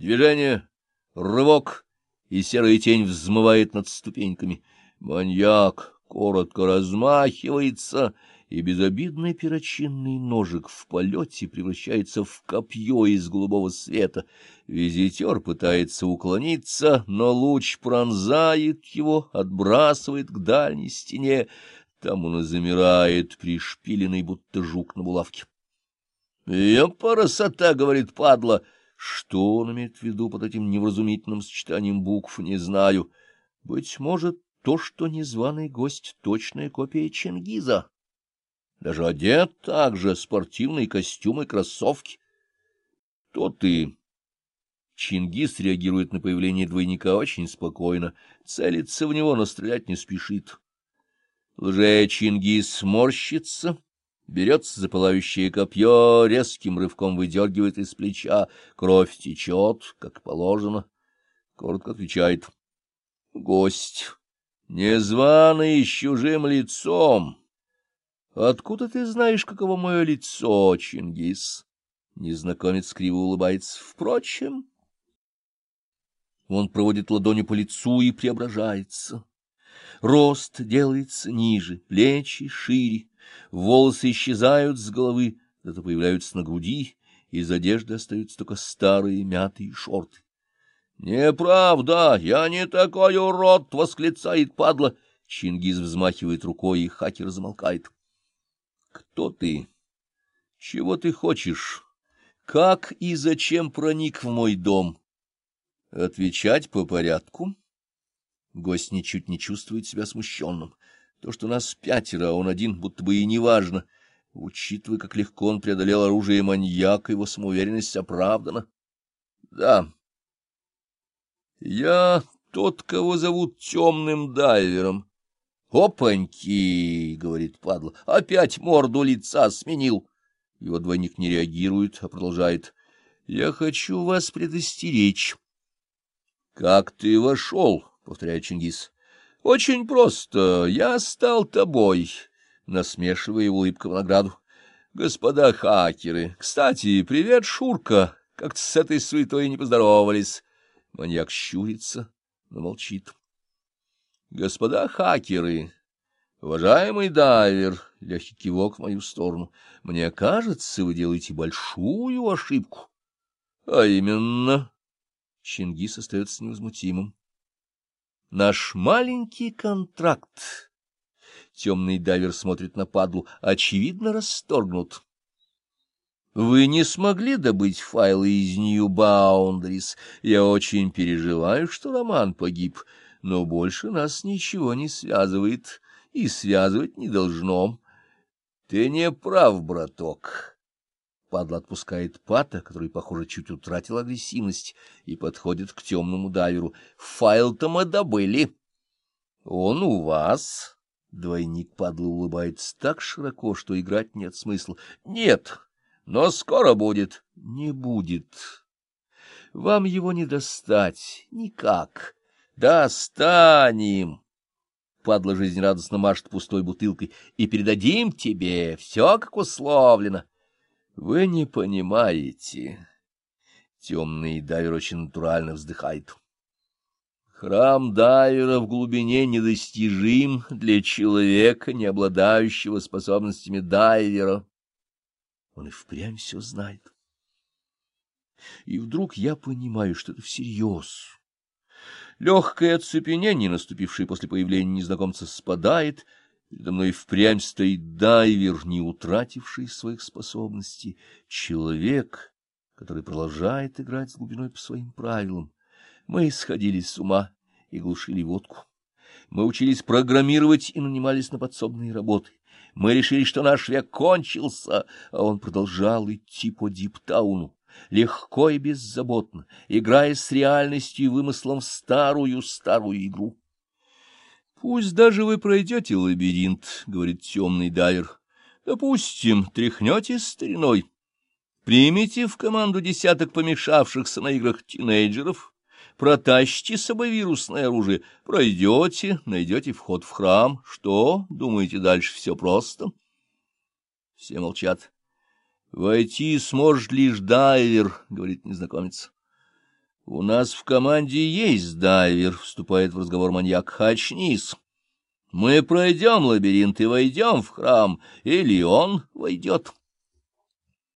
Движение, рывок, и серая тень взмывает над ступеньками. Маньяк коротко размахивается, и безобидный перочинный ножик в полете превращается в копье из голубого света. Визитер пытается уклониться, но луч пронзает его, отбрасывает к дальней стене. Там он и замирает, пришпиленный, будто жук на булавке. — Я красота, — говорит падла. Что он имеет в виду под этим невразумительным сочетанием букв, не знаю. Быть может, то, что незваный гость — точная копия Чингиза. Даже одет так же, спортивный костюм и кроссовки. То ты. Чингис реагирует на появление двойника очень спокойно, целится в него, но стрелять не спешит. Лже-Чингис сморщится, берется за пылающее копье, резким рывком выдергивает из плеча, кровь течет, как положено. Коротко отвечает. Гость, незваный с чужим лицом. Откуда ты знаешь, каково мое лицо, Чингис? Незнакомец криво улыбается. Впрочем, он проводит ладонью по лицу и преображается. Рост делается ниже, плечи шире, волосы исчезают с головы, зато появляются на груди, из одежды остаются только старые мятые шорты. — Неправда, я не такой урод! — восклицает падла. Чингис взмахивает рукой, и хакер замолкает. — Кто ты? Чего ты хочешь? Как и зачем проник в мой дом? Отвечать по порядку. Гость ничуть не чувствует себя смущенным. То, что нас пятеро, а он один, будто бы и неважно. Учитывая, как легко он преодолел оружие маньяка, его самоуверенность оправдана. Да. Я тот, кого зовут темным дайвером. «Опаньки!» — говорит падла. «Опять морду лица сменил!» Его двойник не реагирует, а продолжает. «Я хочу вас предостеречь». «Как ты вошел?» — повторяет Чингис. — Очень просто. Я стал тобой, — насмешивая улыбка в награду. — Господа хакеры, кстати, привет, Шурка. Как-то с этой суетой не поздоровались. Маньяк щурится, но молчит. — Господа хакеры, уважаемый дайвер, — легкий кивок в мою сторону, — мне кажется, вы делаете большую ошибку. — А именно... Чингис остается невозмутимым. Наш маленький контракт. Темный дайвер смотрит на падлу, очевидно расторгнут. Вы не смогли добыть файлы из New Boundaries. Я очень переживаю, что Роман погиб, но больше нас ничего не связывает и связывать не должно. Ты не прав, браток. Падла отпускает пата, который, похоже, чуть утратил агрессивность, и подходит к темному дайверу. Файл-то мы добыли. Он у вас. Двойник падла улыбается так широко, что играть нет смысла. Нет, но скоро будет. Не будет. Вам его не достать. Никак. Достанем. Падла жизнерадостно машет пустой бутылкой. И передадим тебе все, как условлено. Вы не понимаете. Темный дайвер очень натурально вздыхает. Храм дайвера в глубине недостижим для человека, не обладающего способностями дайвера. Он и впрямь все знает. И вдруг я понимаю, что это всерьез. Легкое оцепенение, наступившее после появления незнакомца, спадает — Передо мной впрямь стоит дайвер, не утративший своих способностей, человек, который продолжает играть с глубиной по своим правилам. Мы сходили с ума и глушили водку. Мы учились программировать и нанимались на подсобные работы. Мы решили, что наш век кончился, а он продолжал идти по Диптауну, легко и беззаботно, играя с реальностью и вымыслом в старую-старую игру. Пусть даже вы пройдете лабиринт, — говорит темный дайвер. Допустим, тряхнете стариной. Примите в команду десяток помешавшихся на играх тинейджеров, протащите с собой вирусное оружие, пройдете, найдете вход в храм. Что, думаете, дальше все просто? Все молчат. — Войти сможет лишь дайвер, — говорит незнакомец. У нас в команде есть дайвер, — вступает в разговор маньяк. Очнись. Мы пройдем лабиринт и войдем в храм, или он войдет.